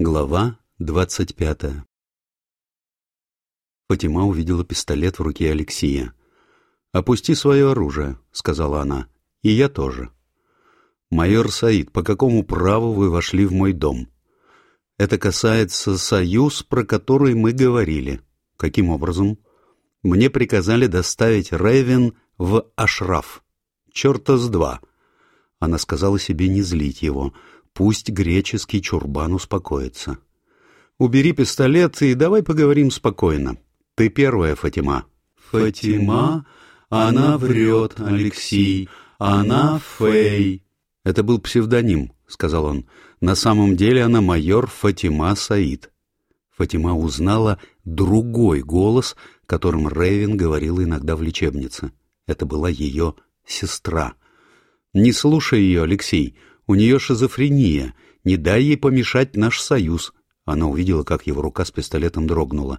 Глава двадцать пятая Фатима увидела пистолет в руке Алексея. «Опусти свое оружие», — сказала она. «И я тоже». «Майор Саид, по какому праву вы вошли в мой дом?» «Это касается союз, про который мы говорили». «Каким образом?» «Мне приказали доставить Рейвен в Ашраф. Черта с два». Она сказала себе не злить его. Пусть греческий чурбан успокоится. «Убери пистолет и давай поговорим спокойно. Ты первая, Фатима». «Фатима? Она врет, Алексей. Она Фей». «Это был псевдоним», — сказал он. «На самом деле она майор Фатима Саид». Фатима узнала другой голос, которым Рейвен говорил иногда в лечебнице. Это была ее сестра. «Не слушай ее, Алексей. У нее шизофрения. Не дай ей помешать наш союз». Она увидела, как его рука с пистолетом дрогнула.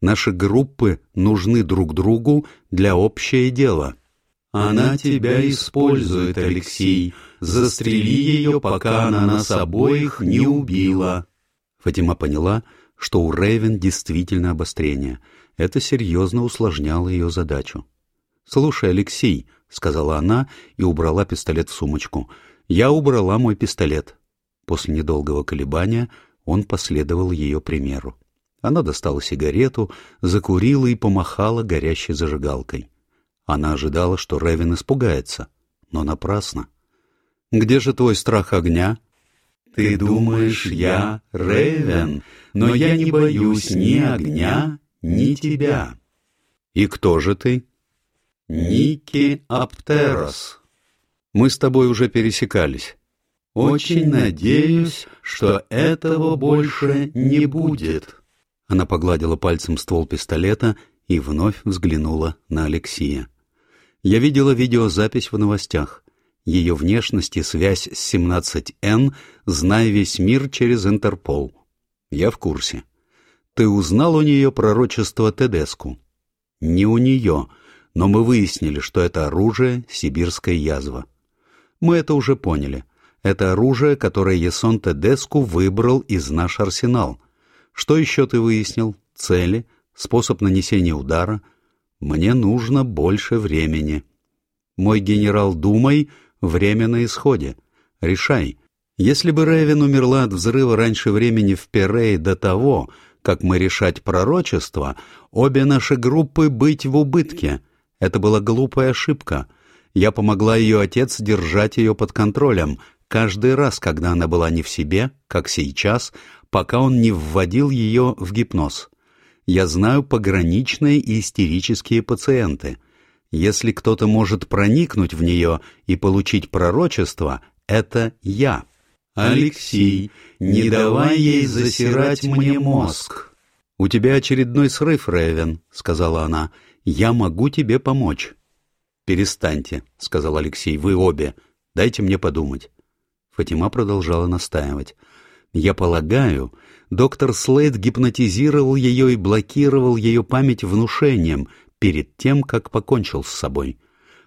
«Наши группы нужны друг другу для общего дела». «Она тебя использует, Алексей. Застрели ее, пока она нас обоих не убила». Фатима поняла, что у Рейвен действительно обострение. Это серьезно усложняло ее задачу. «Слушай, Алексей», — сказала она и убрала пистолет в сумочку. «Я убрала мой пистолет». После недолгого колебания он последовал ее примеру. Она достала сигарету, закурила и помахала горящей зажигалкой. Она ожидала, что Ревен испугается, но напрасно. «Где же твой страх огня?» «Ты думаешь, я Ревен, но я не боюсь ни огня, ни тебя». «И кто же ты?» «Ники Аптерос». «Мы с тобой уже пересекались». «Очень надеюсь, что этого больше не будет». Она погладила пальцем ствол пистолета и вновь взглянула на Алексея. Я видела видеозапись в новостях. Ее внешность и связь с 17Н, зная весь мир через Интерпол. Я в курсе. Ты узнал у нее пророчество Тедеску? Не у нее, но мы выяснили, что это оружие — сибирская язва. Мы это уже поняли. Это оружие, которое Есон Тедеску выбрал из наш арсенал. Что еще ты выяснил? Цели? Способ нанесения удара — мне нужно больше времени. Мой генерал, думай, время на исходе. Решай. Если бы Ревен умерла от взрыва раньше времени в Перее до того, как мы решать пророчество, обе наши группы быть в убытке. Это была глупая ошибка. Я помогла ее отец держать ее под контролем, каждый раз, когда она была не в себе, как сейчас, пока он не вводил ее в гипноз я знаю пограничные и истерические пациенты. Если кто-то может проникнуть в нее и получить пророчество, это я. «Алексей, не давай ей засирать мне мозг!» «У тебя очередной срыв, Рэйвен», — сказала она. «Я могу тебе помочь». «Перестаньте», — сказал Алексей, — «вы обе. Дайте мне подумать». Фатима продолжала настаивать. «Я полагаю, доктор Слейд гипнотизировал ее и блокировал ее память внушением перед тем, как покончил с собой.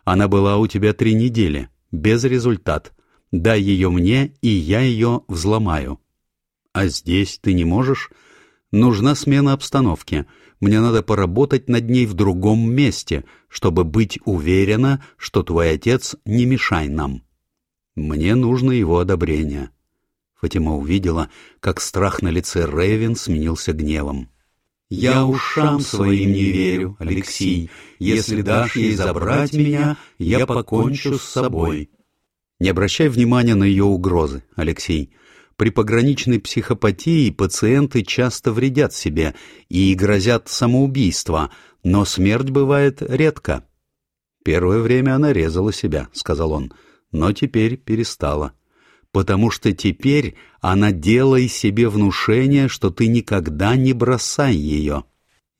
Она была у тебя три недели, без результат. Дай ее мне, и я ее взломаю. А здесь ты не можешь? Нужна смена обстановки. Мне надо поработать над ней в другом месте, чтобы быть уверена, что твой отец не мешай нам. Мне нужно его одобрение. Фатима увидела, как страх на лице Рейвен сменился гневом. «Я ушам своим не верю, Алексей. Если дашь ей забрать меня, я покончу с собой». Не обращай внимания на ее угрозы, Алексей. При пограничной психопатии пациенты часто вредят себе и грозят самоубийство, но смерть бывает редко. Первое время она резала себя, сказал он, но теперь перестала потому что теперь она делай себе внушение, что ты никогда не бросай ее.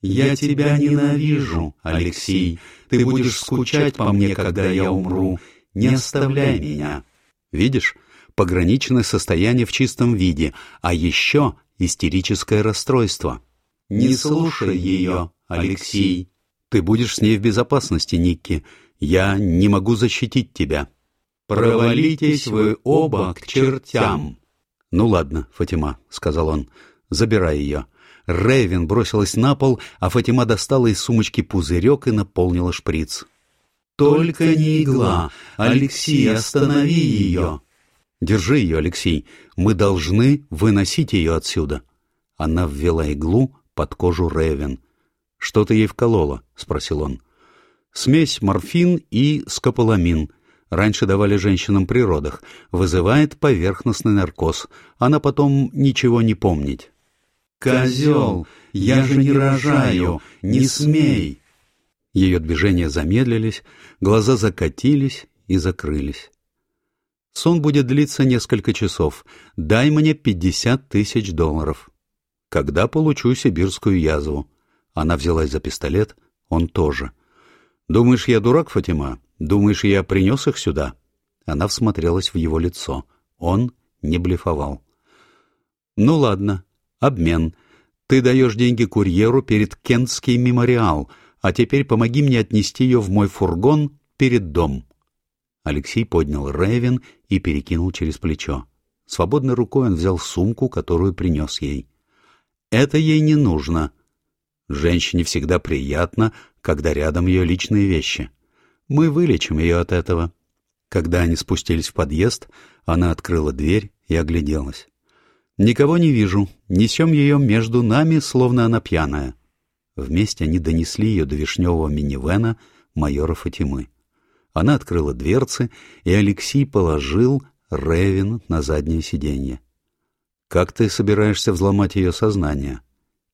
«Я тебя ненавижу, Алексей. Ты будешь скучать по мне, когда я умру. Не оставляй меня». Видишь, пограничное состояние в чистом виде, а еще истерическое расстройство. «Не слушай ее, Алексей». «Ты будешь с ней в безопасности, Никки. Я не могу защитить тебя». «Провалитесь вы оба к чертям!» «Ну ладно, Фатима», — сказал он, — «забирай ее». Рейвен бросилась на пол, а Фатима достала из сумочки пузырек и наполнила шприц. «Только не игла! Алексей, останови ее!» «Держи ее, Алексей. Мы должны выносить ее отсюда». Она ввела иглу под кожу Ревен. «Что ты ей вколола?» — спросил он. «Смесь морфин и скополамин. Раньше давали женщинам при родах. Вызывает поверхностный наркоз. Она потом ничего не помнит». «Козел! Я же не рожаю! Не смей!» Ее движения замедлились, глаза закатились и закрылись. Сон будет длиться несколько часов. Дай мне пятьдесят тысяч долларов. Когда получу сибирскую язву? Она взялась за пистолет, он тоже. Думаешь, я дурак, Фатима? Думаешь, я принес их сюда? Она всмотрелась в его лицо. Он не блефовал. Ну ладно, обмен. Ты даешь деньги курьеру перед Кентский мемориал, а теперь помоги мне отнести ее в мой фургон перед дом. Алексей поднял Ревен и перекинул через плечо. Свободной рукой он взял сумку, которую принес ей. «Это ей не нужно». Женщине всегда приятно, когда рядом ее личные вещи. Мы вылечим ее от этого. Когда они спустились в подъезд, она открыла дверь и огляделась. «Никого не вижу. Несем ее между нами, словно она пьяная». Вместе они донесли ее до вишневого минивэна майора Фатимы. Она открыла дверцы, и Алексей положил Ревин на заднее сиденье. «Как ты собираешься взломать ее сознание?»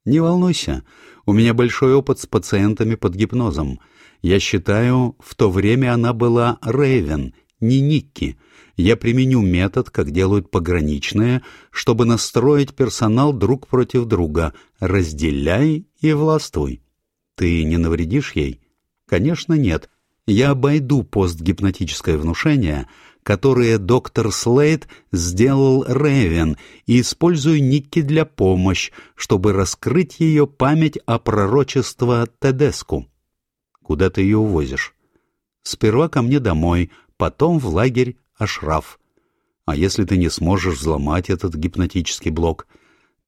«Не волнуйся, у меня большой опыт с пациентами под гипнозом. Я считаю, в то время она была Рейвен, не Никки. Я применю метод, как делают пограничные, чтобы настроить персонал друг против друга. Разделяй и властвуй. Ты не навредишь ей? Конечно, нет я обойду постгипнотическое внушение, которое доктор Слейд сделал Ревен, и использую Никки для помощи, чтобы раскрыть ее память о пророчество Тедеску. Куда ты ее увозишь? Сперва ко мне домой, потом в лагерь Ашраф. А если ты не сможешь взломать этот гипнотический блок,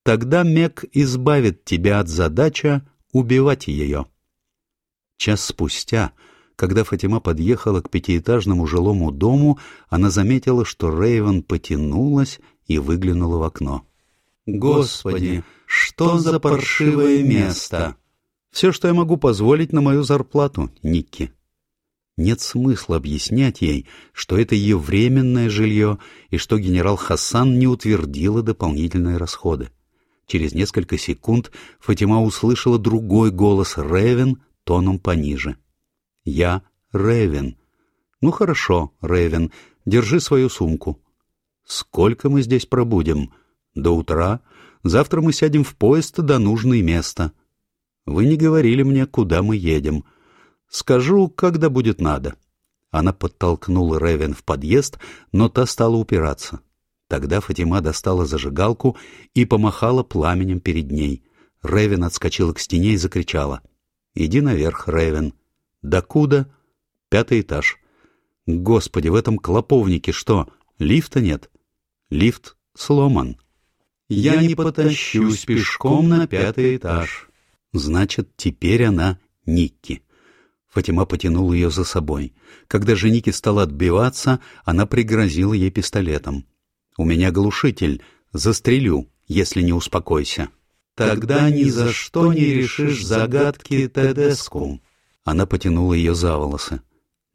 тогда Мек избавит тебя от задачи убивать ее. Час спустя когда Фатима подъехала к пятиэтажному жилому дому, она заметила, что Рейвен потянулась и выглянула в окно. «Господи, что за паршивое место!» «Все, что я могу позволить на мою зарплату, Никки». Нет смысла объяснять ей, что это ее временное жилье и что генерал Хасан не утвердила дополнительные расходы. Через несколько секунд Фатима услышала другой голос Ревен тоном пониже. Я Ревен. Ну хорошо, Ревен, держи свою сумку. Сколько мы здесь пробудем? До утра. Завтра мы сядем в поезд до нужное места. Вы не говорили мне, куда мы едем. Скажу, когда будет надо. Она подтолкнула Ревен в подъезд, но та стала упираться. Тогда Фатима достала зажигалку и помахала пламенем перед ней. Ревен отскочила к стене и закричала. «Иди наверх, Ревен. Докуда? Пятый этаж. Господи, в этом клоповнике что, лифта нет? Лифт сломан. Я не потащусь пешком на пятый этаж. Значит, теперь она Никки. Фатима потянула ее за собой. Когда же Ники стала отбиваться, она пригрозила ей пистолетом. «У меня глушитель. Застрелю, если не успокойся». «Тогда ни за что не решишь загадки Тедеску», она потянула ее за волосы.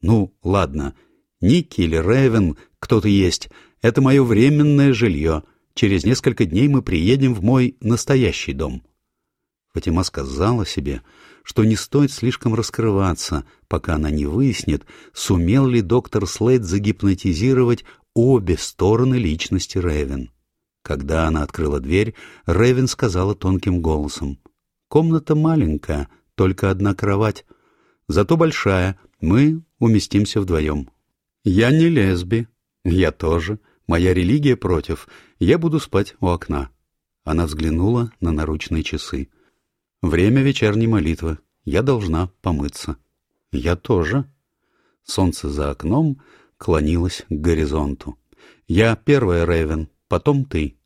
«Ну, ладно. Никки или Ревен, кто-то есть. Это мое временное жилье. Через несколько дней мы приедем в мой настоящий дом». Фатима сказала себе, что не стоит слишком раскрываться, пока она не выяснит, сумел ли доктор Слейд загипнотизировать обе стороны личности Ревен. Когда она открыла дверь, Ревен сказала тонким голосом. «Комната маленькая, только одна кровать зато большая. Мы уместимся вдвоем. Я не лесби. Я тоже. Моя религия против. Я буду спать у окна. Она взглянула на наручные часы. Время вечерней молитвы. Я должна помыться. Я тоже. Солнце за окном клонилось к горизонту. Я первая, Рейвен, потом ты.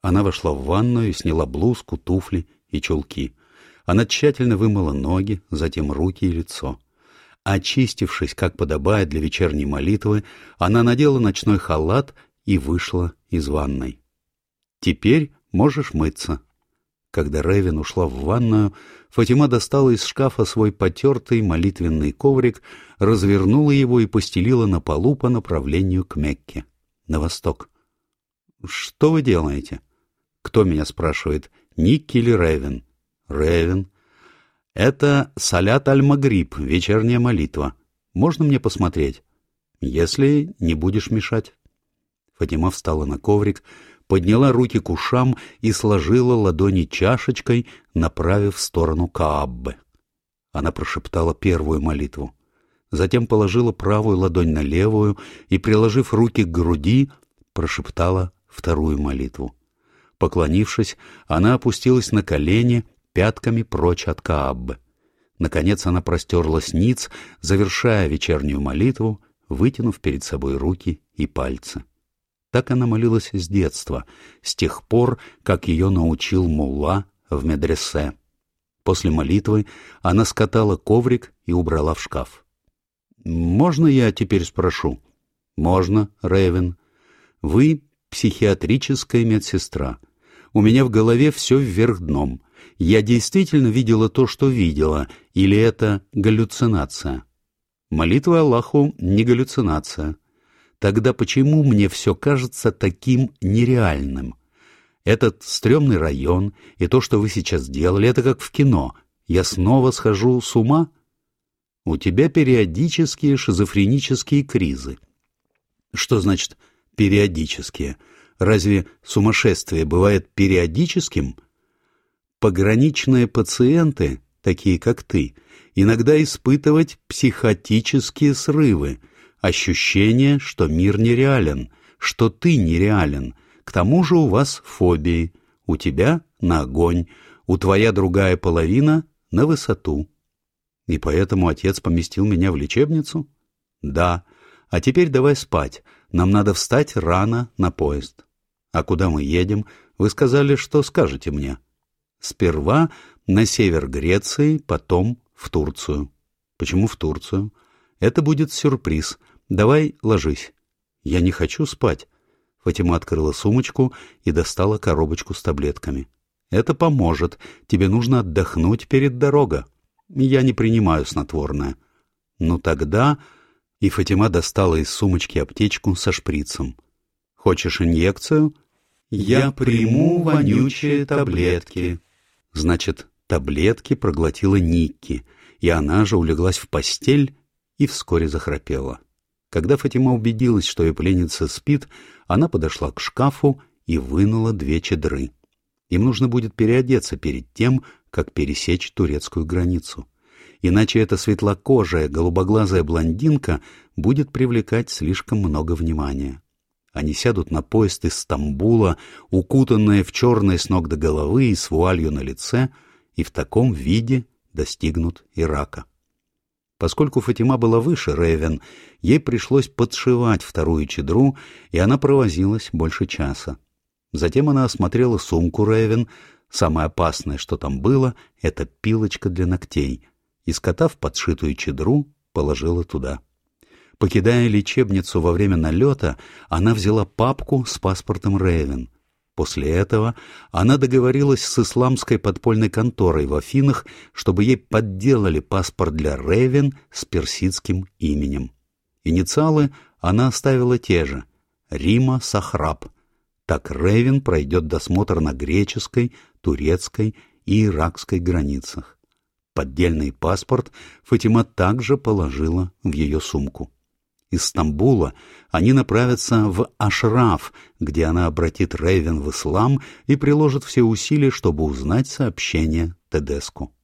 Она вошла в ванную сняла блузку, туфли и чулки. Она тщательно вымыла ноги, затем руки и лицо. Очистившись, как подобает для вечерней молитвы, она надела ночной халат и вышла из ванной. «Теперь можешь мыться». Когда Ревен ушла в ванную, Фатима достала из шкафа свой потертый молитвенный коврик, развернула его и постелила на полу по направлению к Мекке, на восток. «Что вы делаете?» «Кто меня спрашивает, Никки или Ревен?» «Ревен». «Это Салят Аль-Магриб, вечерняя молитва. Можно мне посмотреть?» «Если не будешь мешать». Фатима встала на коврик, подняла руки к ушам и сложила ладони чашечкой, направив в сторону Кааббы. Она прошептала первую молитву. Затем положила правую ладонь на левую и, приложив руки к груди, прошептала вторую молитву. Поклонившись, она опустилась на колени, пятками прочь от Кааббы. Наконец она простерлась ниц, завершая вечернюю молитву, вытянув перед собой руки и пальцы. Так она молилась с детства, с тех пор, как ее научил мулла в медресе. После молитвы она скатала коврик и убрала в шкаф. «Можно я теперь спрошу?» «Можно, Рэйвен. Вы психиатрическая медсестра. У меня в голове все вверх дном. Я действительно видела то, что видела, или это галлюцинация?» «Молитва Аллаху не галлюцинация». Тогда почему мне все кажется таким нереальным? Этот стрёмный район и то, что вы сейчас делали, это как в кино. Я снова схожу с ума? У тебя периодические шизофренические кризы. Что значит периодические? Разве сумасшествие бывает периодическим? Пограничные пациенты, такие как ты, иногда испытывать психотические срывы – ощущение, что мир нереален, что ты нереален. К тому же у вас фобии. У тебя на огонь, у твоя другая половина на высоту. И поэтому отец поместил меня в лечебницу? Да. А теперь давай спать. Нам надо встать рано на поезд. А куда мы едем? Вы сказали, что скажете мне. Сперва на север Греции, потом в Турцию. Почему в Турцию? Это будет сюрприз. Давай ложись. Я не хочу спать. Фатима открыла сумочку и достала коробочку с таблетками. Это поможет. Тебе нужно отдохнуть перед дорогой. Я не принимаю снотворное. Ну тогда... И Фатима достала из сумочки аптечку со шприцем. Хочешь инъекцию? Я приму вонючие таблетки. Значит, таблетки проглотила Никки, и она же улеглась в постель и вскоре захрапела. Когда Фатима убедилась, что ее пленница спит, она подошла к шкафу и вынула две чедры. Им нужно будет переодеться перед тем, как пересечь турецкую границу. Иначе эта светлокожая, голубоглазая блондинка будет привлекать слишком много внимания. Они сядут на поезд из Стамбула, укутанные в черное с ног до головы и с вуалью на лице, и в таком виде достигнут Ирака. Поскольку Фатима была выше Ревен, ей пришлось подшивать вторую чедру, и она провозилась больше часа. Затем она осмотрела сумку Ревен. Самое опасное, что там было, — это пилочка для ногтей. И, скотав подшитую чедру, положила туда. Покидая лечебницу во время налета, она взяла папку с паспортом Ревен — После этого она договорилась с исламской подпольной конторой в Афинах, чтобы ей подделали паспорт для Ревен с персидским именем. Инициалы она оставила те же — Рима Сахраб. Так Ревен пройдет досмотр на греческой, турецкой и иракской границах. Поддельный паспорт Фатима также положила в ее сумку из Стамбула они направятся в Ашраф, где она обратит Рейвен в ислам и приложит все усилия, чтобы узнать сообщение Тедеску.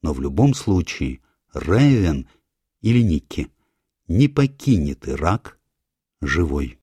Но в любом случае Рейвен или Никки не покинет Ирак живой.